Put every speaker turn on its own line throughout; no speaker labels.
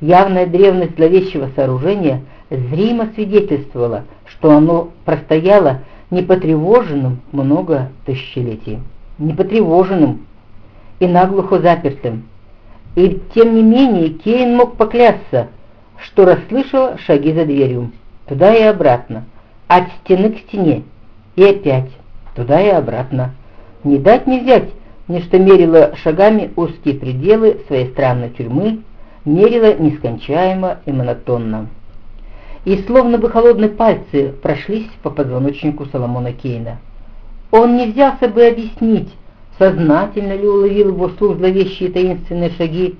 Явная древность зловещего сооружения зримо свидетельствовала, что оно простояло непотревоженным много тысячелетий. Непотревоженным и наглухо запертым. И тем не менее Кейн мог поклясться, что расслышал шаги за дверью, туда и обратно, от стены к стене, и опять, туда и обратно. Не дать не взять, ничто мерило шагами узкие пределы своей странной тюрьмы, мерило нескончаемо и монотонно. И словно бы холодные пальцы прошлись по позвоночнику Соломона Кейна. Он не взялся бы объяснить, сознательно ли уловил его слух зловещие таинственные шаги,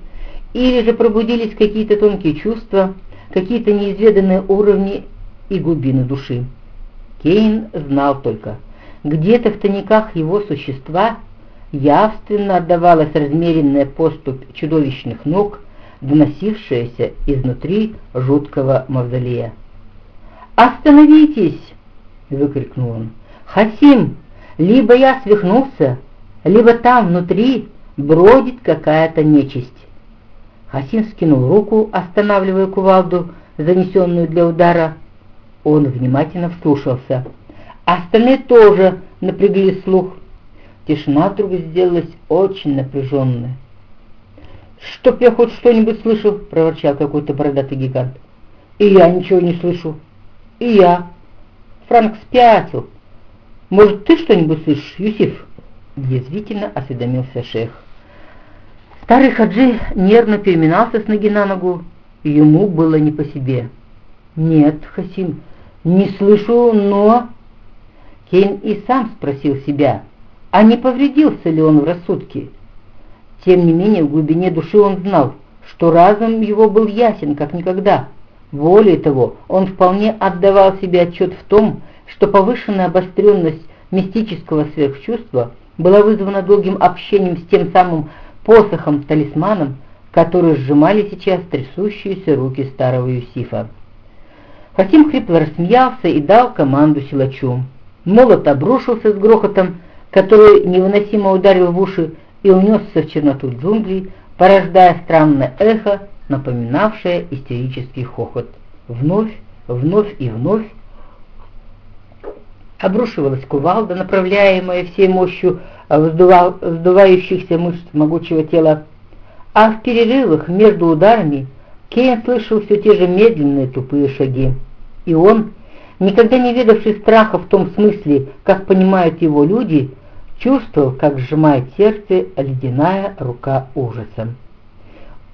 или же пробудились какие-то тонкие чувства, какие-то неизведанные уровни и глубины души. Кейн знал только, где-то в тайниках его существа явственно отдавалась размеренная поступь чудовищных ног, доносившаяся изнутри жуткого мавзолея. «Остановитесь!» — выкрикнул он. «Хасим, либо я свихнулся, либо там внутри бродит какая-то нечисть». Хасим скинул руку, останавливая кувалду, занесенную для удара. Он внимательно вслушался. Остальные тоже напрягли слух. Тишина вдруг сделалась очень напряженная. «Чтоб я хоть что-нибудь слышал!» — проворчал какой-то бородатый гигант. «И я ничего не слышу!» «И я!» «Франк спятил!» «Может, ты что-нибудь слышишь, Юсиф?» Язвительно осведомился шейх. Старый хаджи нервно переминался с ноги на ногу, ему было не по себе. «Нет, Хасим, не слышу, но...» Кейн и сам спросил себя, а не повредился ли он в рассудке. Тем не менее, в глубине души он знал, что разум его был ясен, как никогда. Более того, он вполне отдавал себе отчет в том, что повышенная обостренность мистического сверхчувства была вызвана долгим общением с тем самым посохом-талисманом, который сжимали сейчас трясущиеся руки старого Юсифа. Хасим хрипло рассмеялся и дал команду силачу. Молот обрушился с грохотом, который невыносимо ударил в уши и унесся в черноту джунглей, порождая странное эхо, напоминавшее истерический хохот. Вновь, вновь и вновь обрушивалась кувалда, направляемая всей мощью вздувал, вздувающихся мышц могучего тела, а в перерывах между ударами Кейн слышал все те же медленные тупые шаги. И он, никогда не видавший страха в том смысле, как понимают его люди, чувствовал, как сжимает сердце ледяная рука ужаса.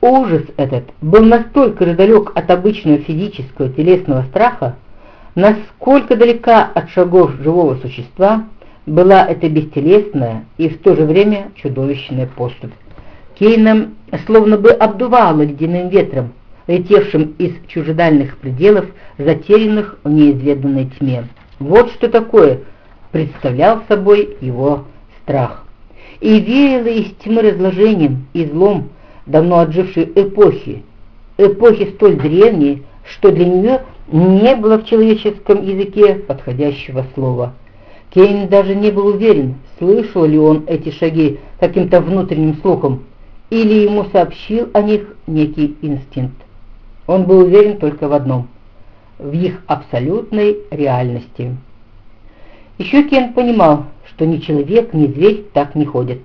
Ужас этот был настолько же далек от обычного физического телесного страха, насколько далека от шагов живого существа была эта бестелесная и в то же время чудовищная поступь. Кейна словно бы обдувало ледяным ветром, летевшим из чужедальных пределов, затерянных в неизведанной тьме. Вот что такое представлял собой его страх. И веяло из тьмы разложением и злом давно отжившей эпохи, эпохи столь древней, что для нее не было в человеческом языке подходящего слова. Кейн даже не был уверен, слышал ли он эти шаги каким-то внутренним слухом, или ему сообщил о них некий инстинкт. Он был уверен только в одном – в их абсолютной реальности. Еще Кен понимал, что ни человек, ни зверь так не ходят.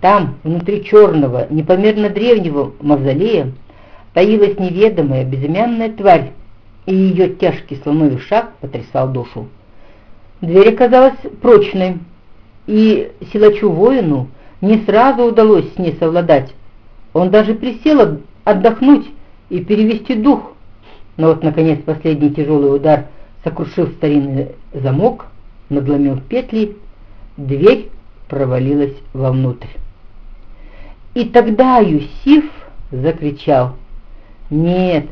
Там, внутри черного, непомерно древнего мавзолея, таилась неведомая, безымянная тварь, и ее тяжкий слоновый шаг потрясал душу. Дверь оказалась прочной, и силачу-воину не сразу удалось с ней совладать. Он даже присел отдохнуть и перевести дух, но вот, наконец, последний тяжелый удар, сокрушив старинный замок, надломил петли, дверь провалилась вовнутрь. И тогда Юсиф закричал. Нет,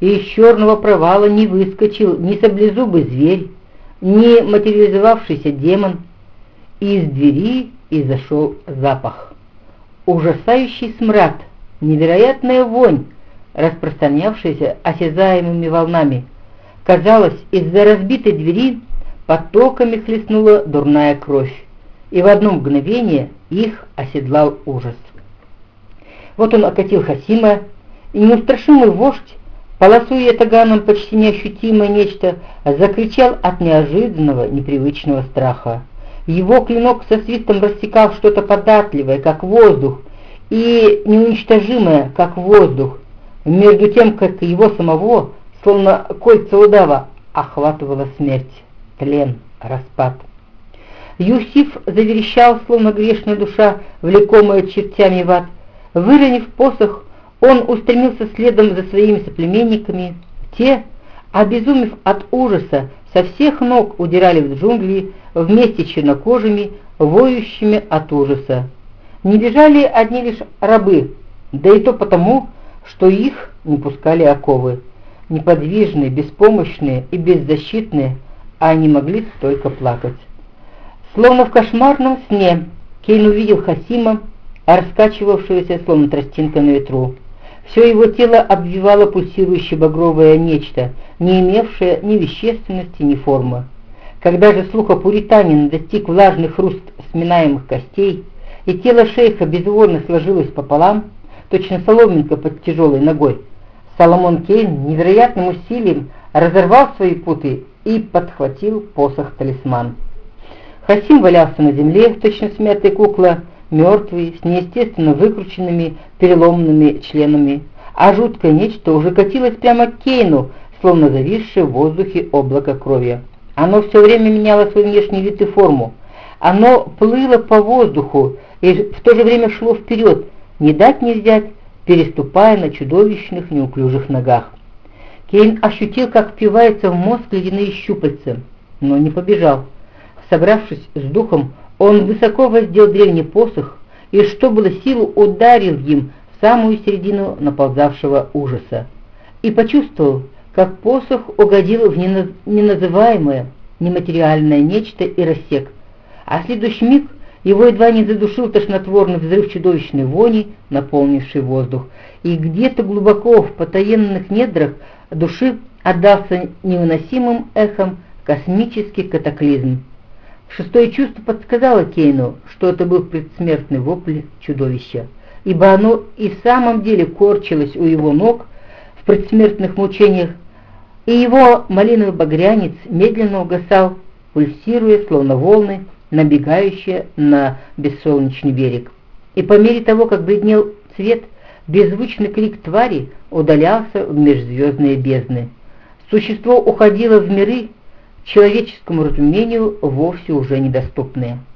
из черного провала не выскочил ни саблезубый зверь, ни материализовавшийся демон. Из двери изошел запах. Ужасающий смрад, невероятная вонь, распространявшаяся осязаемыми волнами. Казалось, из-за разбитой двери потоками хлестнула дурная кровь, и в одно мгновение их оседлал ужас. Вот он окатил Хасима, и неустрашимый вождь, полосуя таганом почти неощутимое нечто, закричал от неожиданного, непривычного страха. Его клинок со свистом рассекал что-то податливое, как воздух, и неуничтожимое, как воздух, между тем, как его самого, словно кольца удава, охватывала смерть, тлен, распад. Юсиф заверещал, словно грешная душа, влекомая чертями в ад. Выронив посох, он устремился следом за своими соплеменниками. Те, обезумев от ужаса, со всех ног удирали в джунгли вместе с чернокожими, воющими от ужаса. Не бежали одни лишь рабы, да и то потому, что их не пускали оковы. Неподвижные, беспомощные и беззащитные, а они могли только плакать. Словно в кошмарном сне Кейн увидел Хасима, раскачивавшегося словно тростинка на ветру. Все его тело обвивало пульсирующее багровое нечто, не имевшее ни вещественности, ни формы. Когда же слуха пуританина достиг влажный хруст сминаемых костей, и тело шейха безвольно сложилось пополам, точно соломинка под тяжелой ногой, Соломон Кейн невероятным усилием разорвал свои путы и подхватил посох-талисман. Хасим валялся на земле, точно смятая кукла, мертвый, с неестественно выкрученными переломными членами, а жуткое нечто уже катилось прямо к Кейну, словно зависшее в воздухе облако крови. Оно все время меняло свой внешний вид и форму. Оно плыло по воздуху и в то же время шло вперед, не дать не взять, переступая на чудовищных неуклюжих ногах. Кейн ощутил, как впивается в мозг ледяные щупальца, но не побежал. Собравшись с духом, он высоко воздел древний посох и, что было силу, ударил им в самую середину наползавшего ужаса. И почувствовал, как посох угодил в неназываемое, нематериальное нечто и рассек. А следующий миг его едва не задушил тошнотворный взрыв чудовищной вони, наполнивший воздух, и где-то глубоко в потаенных недрах души отдался невыносимым эхом космический катаклизм. Шестое чувство подсказало Кейну, что это был предсмертный вопль чудовища, ибо оно и в самом деле корчилось у его ног в предсмертных мучениях, и его малиновый багрянец медленно угасал, пульсируя, словно волны, набегающие на бессолнечный берег. И по мере того, как бледнел цвет, беззвучный крик твари удалялся в межзвездные бездны. Существо уходило в миры, человеческому разумению вовсе уже недоступные.